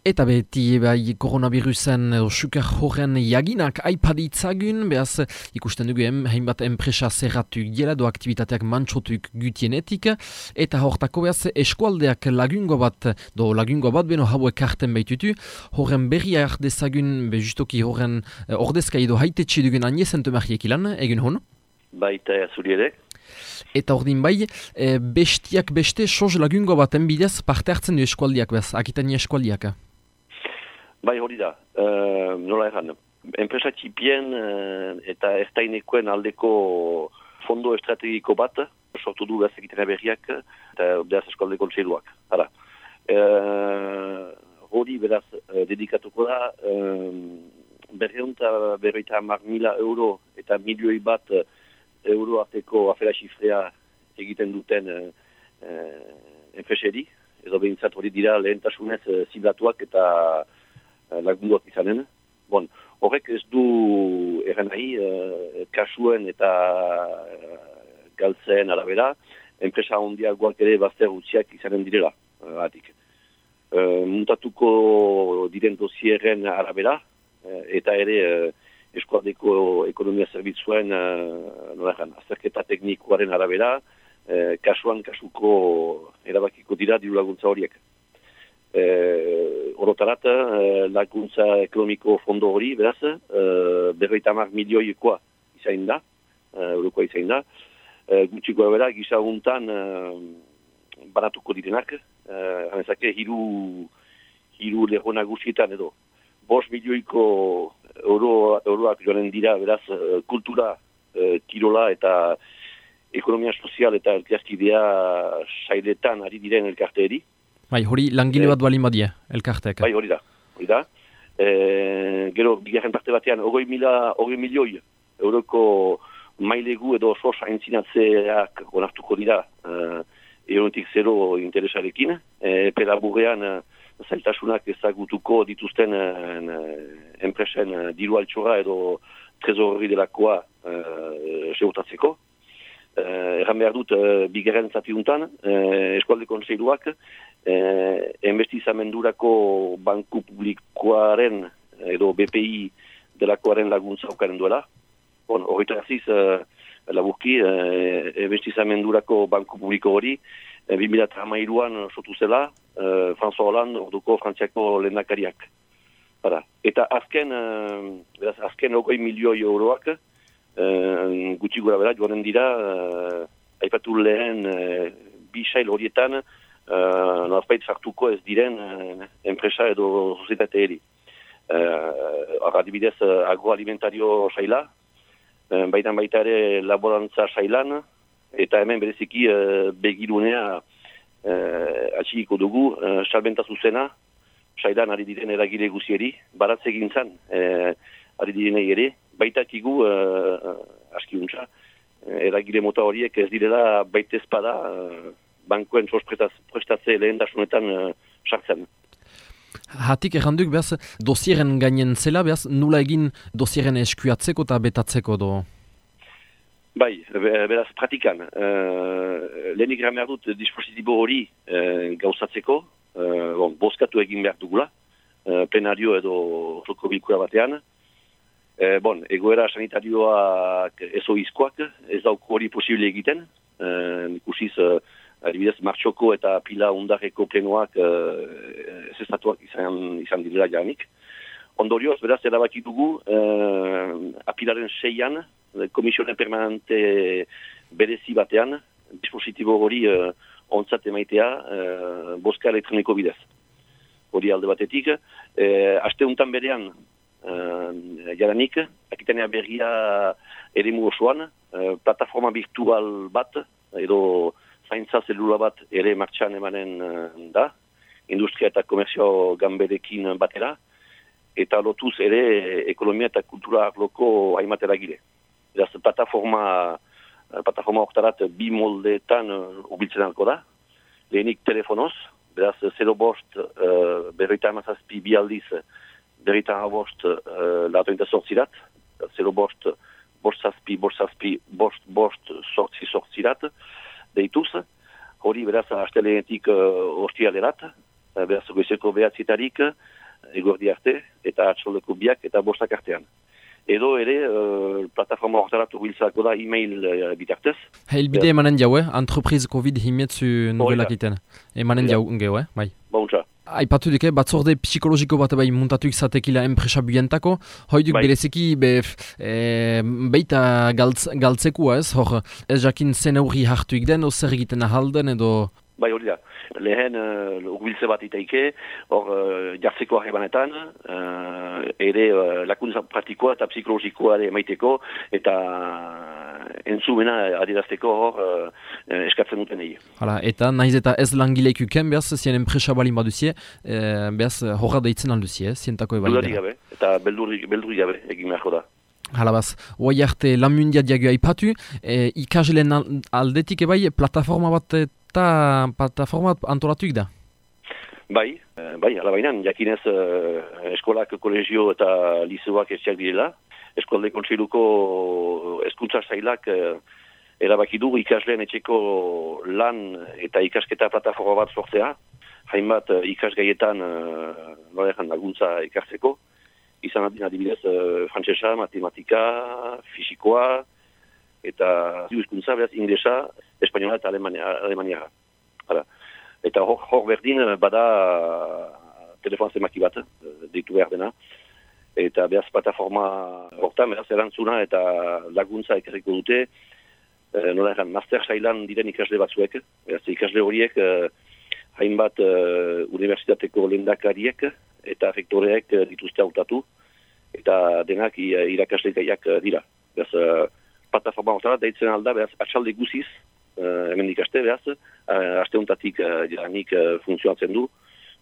Eta beti bai koronavirusen edo sukar horren jaginak aipaditzagun, behaz ikusten dugu em, hainbat enpresa zerratu gela do aktivitateak mantxotuk gutienetik, eta hortako behaz eskualdeak lagungo bat, do lagungo bat beno hauek karten baitutu, horren berria dezagun, be justoki horren eh, ordezka edo haite txidugun aniesentu marriek ilan, egun hon? Baita zuri ere. Eta ordin bai, e, bestiak beste soz lagungo baten bidez parte hartzen du eskualdiak behaz, akitani eskualdiak. Bai hori da, uh, nola erran, enpresa txipien uh, eta ertainekoen aldeko fondo estrategiko bat, sortu du behaz egiten berriak eta behaz eskolde kontseiluak. Hala. Uh, hori beraz uh, dedikatuko da, uh, berreunta berreita hamar mila euro eta milioi bat euro arteko afera xifrea egiten duten uh, enpreseri, edo behintzat hori dira lehentasunez uh, ziblatuak eta Eh, lagunduak izanen. Bon, horrek ez du erren nahi, uh, kasuen eta uh, galtzen arabera, enpresa hondiak guak ere bazter utziak izanen direla, uh, atik. Uh, muntatuko diren dosierren arabera, uh, eta ere uh, eskualdeko ekonomia zerbitzuen uh, azterketa teknikoaren arabera, uh, kasuan kasuko erabakiko dira diru laguntza horiek eh, orotarat eh, laguntza ekonomiko fondo hori, beraz, eh, berroita mar milioikoa izain da, eh, eurokoa izain da, eh, gutxiko ebera gisa guntan eh, baratuko direnak, eh, hanezake hiru, hiru leho nagusietan edo, bos milioiko euro, euroak joanen dira, beraz, kultura, eh, kirola eta ekonomia sozial eta elkarkidea sailetan ari diren elkarteeri, Bai, hori langile bat balin badie, elkartek. Bai, hori da. Hori da. E, gero, bigarren parte batean, ogoi mila, ogoi milioi euroko mailegu edo sos aintzinatzeak onartuko dira uh, eronetik zero interesarekin. E, Pelaburrean uh, zailtasunak ezagutuko dituzten enpresen diru altxora edo trezorri delakoa uh, seurtatzeko. Uh, erran behar dut, uh, bigarren zatiuntan, uh, eskualde konseiluak, eh, investizamendurako banku publikoaren edo BPI delakoaren laguntza okaren duela. Bon, horretu aziz, eh, laburki, eh, investizamendurako banku publiko hori, eh, 2008an sotu zela, eh, François Hollande, orduko frantziako lehendakariak. Para. Eta azken, eh, azken ogoi milioi euroak, eh, gutxi gura bera, joanen dira, eh, aipatu lehen, eh, bisail horietan, uh, norbait sartuko ez diren enpresa edo sozietate eri. Uh, adibidez agroalimentario saila, uh, baitan baita ere laborantza sailan, eta hemen bereziki uh, begirunea uh, atxikiko dugu, uh, salbenta zuzena, sailan ari diren eragile guzieri, baratze gintzan, uh, ari direnei ere, baita kigu uh, askiuntza, eragile mota horiek ez direla baitezpada uh, bankuen sos prestatze lehen dasunetan uh, sartzen. Hatik erranduk behaz, dosieren gainen zela behaz, nula egin dosieren eskuatzeko eta betatzeko do? Bai, beraz, pratikan. Uh, Lehenik ramear dut dispositibo hori uh, gauzatzeko, uh, bon, boskatu egin behar dugula, uh, plenario edo joko bilkura batean. Uh, bon, egoera sanitarioak ezo izkoak, ez dauk hori posible egiten, uh, ikusiz, uh, adibidez, martxoko eta pila undarreko plenoak uh, zestatuak izan, izan direla janik. Ondorioz, beraz, erabaki dugu, uh, apilaren seian, komisionen permanente berezi batean, dispositibo hori uh, ontzat emaitea uh, boska elektroniko bidez. Hori alde batetik. Uh, aste untan berean, uh, jaranik, akitenea berria ere osoan, uh, plataforma virtual bat, edo zaintza zelula bat ere martxan emanen uh, da, industria eta komerzio gamberekin batera, eta lotuz ere ekonomia eta kultura arloko haimatera gire. Eraz, plataforma, eh, plataforma oktarat bi moldeetan ubiltzen alko da, lehenik telefonoz, beraz, 0 bost, uh, berreita amazazpi bi aldiz, berreita bost, uh, latointa sortzirat, 0 bost, bost zazpi, bost zazpi, bost, bost, sortzi sortzirat, deituz, hori beraz astelenetik uh, ostialerat, uh, behaz goizeko behatzitarik, egordi arte, eta atxaldeko biak eta bostak artean. Edo ere, uh, plataforma horretaratu biltzako da e-mail uh, bitartez. Helbide emanen jau, eh? Entreprise COVID himetzu novelak iten. Emanen jau, ngeu, eh? Bai. Bauntza. Aipatu duke, batzorde psikologiko bat bai muntatu izatekila enpresa bientako, hoiduk bai. bereziki be, e, beita galtz, galtzekua ez, hor ez jakin zen aurri hartu ikden, o zer egiten ahalden edo... Bai hori da, lehen uh, bat itaike, hor uh, jartzeko arrebanetan, uh, ere uh, lakuntza praktikoa eta psikologikoa ere maiteko, eta entzumena adirazteko hor uh, eskatzen duten egi. Hala, eta nahiz eta ez langileik uken, behaz, zien enpresa balin baduzie, eh, behaz, horra deitzen alduzie, zientako eba. Dudari gabe, eta beldurri, beldurri gabe egin beharko da. Hala baz, oai arte lan mundia diagio aipatu, e, ikasleen aldetik ebai plataforma bat eta plataforma antolatuik da? Bai, eh, bai, ala bainan, jakinez uh, eskolak, kolegio eta lizuak etxeak direla. Eskolde kontsiluko eskuntza zailak uh, erabaki du ikasleen etxeko lan eta ikasketa plataforma bat sortzea. Hainbat uh, ikasgaietan uh, norean laguntza ikartzeko. Izan adibidez frantzesa, matematika, fisikoa, eta hizkuntza behaz inglesa, espainola eta alemania. Hala. Eta hor, hor berdin bada telefon zemaki bat, deitu behar dena. Eta behaz plataforma hortan, behaz erantzuna eta laguntza ekerriko dute, e, nola eran, master sailan diren ikasle batzuek, behaz ikasle horiek eh, hainbat uh, universitateko lendakariek eta rektoreek dituzte hautatu, eta denak irakasle gaiak dira. Behaz, plataforma hortara, deitzen alda, behaz, atxalde guziz, uh, hemen ikaste, behaz, aste hontatik uh, janik uh, funtzionatzen du,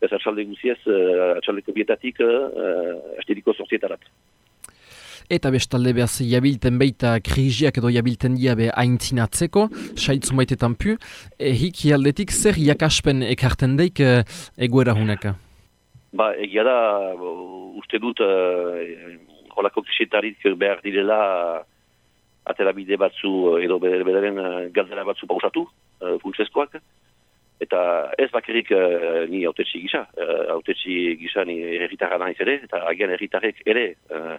behaz, atxalde guziez, uh, atxaldeko bietatik, uh, asteriko sortietarat. Eta bestalde behaz, jabilten beita kriziak edo jabilten dia be aintzinatzeko, saitzu maitetan pu, e, hiki aldetik zer jakaspen ekarten deik uh, egoera huneka? Ba, egia da, uste dut, uh, holako krisietarik behar direla, atera bide batzu eh, edo bedaren uh, galdera batzu pausatu, uh, funtsezkoak, eta ez bakerik uh, ni autetxi gisa, uh, autetxi gisa ni erritarra nahiz ere, eta agian erritarrek ere uh,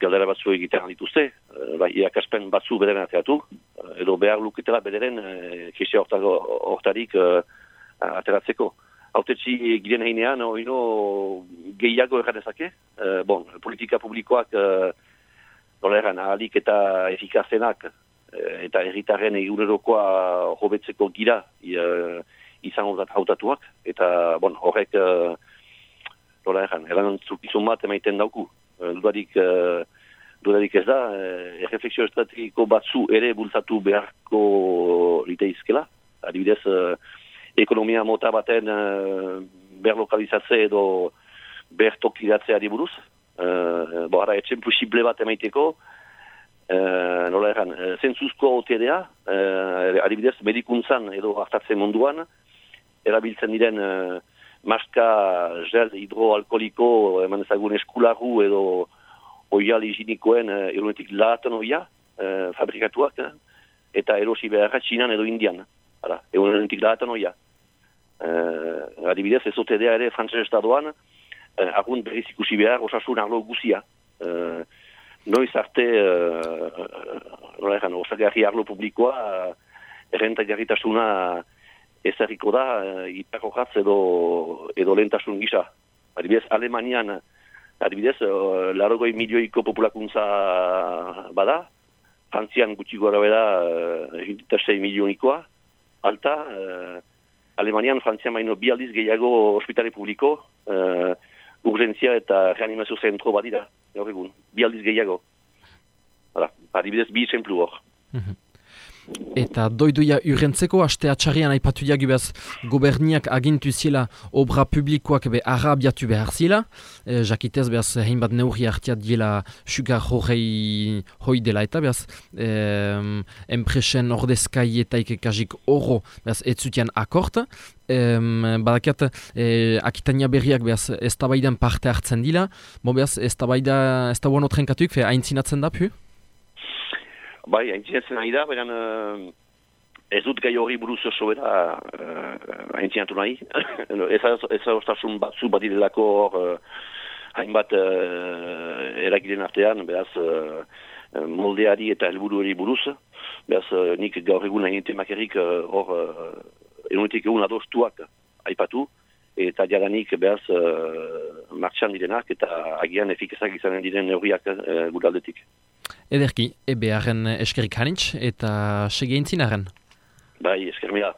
galdera batzu egitean dituzte, uh, bai, iakaspen batzu bedaren ateratu, uh, edo behar luketela bedaren uh, kisia hortarik uh, ateratzeko. Autetxi giren heinean, oino gehiago erradezake, uh, bon, politika publikoak Toleran, ahalik eta efikazenak eh, eta erritarren egunerokoa hobetzeko gira e, izan horret hautatuak. Eta, bon, horrek, e, toleran, eran zukizun bat emaiten dauku. E, dudarik, e, dudarik ez da, e, refleksio estrategiko batzu ere bultzatu beharko liteizkela. Adibidez, e, ekonomia mota baten e, berlokalizatze edo bertokidatzea buruz, uh, bo ara etxen posible bat emaiteko, uh, nola erran, uh, zentzuzko OTDA, uh, adibidez, medikuntzan edo hartatzen munduan, erabiltzen diren uh, maska gel hidroalkoliko, eman ezagun eskularu edo oial higinikoen uh, eronetik lahaten oia, uh, fabrikatuak, eta erosi beharra txinan edo indian, ara, eronetik lahaten oia. Uh, adibidez, ez OTDA ere frantzese estadoan, uh, agun berriz ikusi behar osasun arlo guzia. Uh, noiz arte, uh, nola egan, osagarri arlo publikoa, uh, errentagarritasuna ezarriko da, uh, itako edo, edo lentasun gisa. Adibidez, Alemanian, adibidez, uh, larogoi milioiko populakuntza bada, Frantzian gutxi gora beda, uh, milionikoa, alta, uh, Alemanian, Frantzian baino bi aldiz gehiago ospitale publiko, uh, urgentzia eta reanimazio zentro bat dira, gaur egun, bi aldiz gehiago. Hala, adibidez, bi esemplu hor. Mhm. Eta doiduia urrentzeko, aste atxarrian aipatu jagibaz goberniak agintu zila obra publikoak be arabiatu behar zila. E, jakitez behaz hein bat neurri hartiat diela sugar horrei hoi dela eta behaz e, enpresen ordezkai eta ikekajik oro behaz ez zutian akort. E, badakiat e, akitania berriak behaz ez parte hartzen dila. Bo behaz ez tabaida ez tabuan otrenkatuk fe da pu? Bai, haintzinetzen nahi da, baina uh, Ez dut gai hori buruz oso bera haintzinatu nahi. ez ostasun batzu bat direlako hor hainbat eragiren artean, beraz moldeari eta helburuari buruz. Beraz nik gaur egun hain temakerik hor enunetik egun adostuak aipatu eta jadanik behaz uh, martxan direnak eta agian efikazak izanen diren neurriak uh, gudaldetik. Ederki, ebe eskerik hanitz eta sege intzinaren? Bai, eskermila.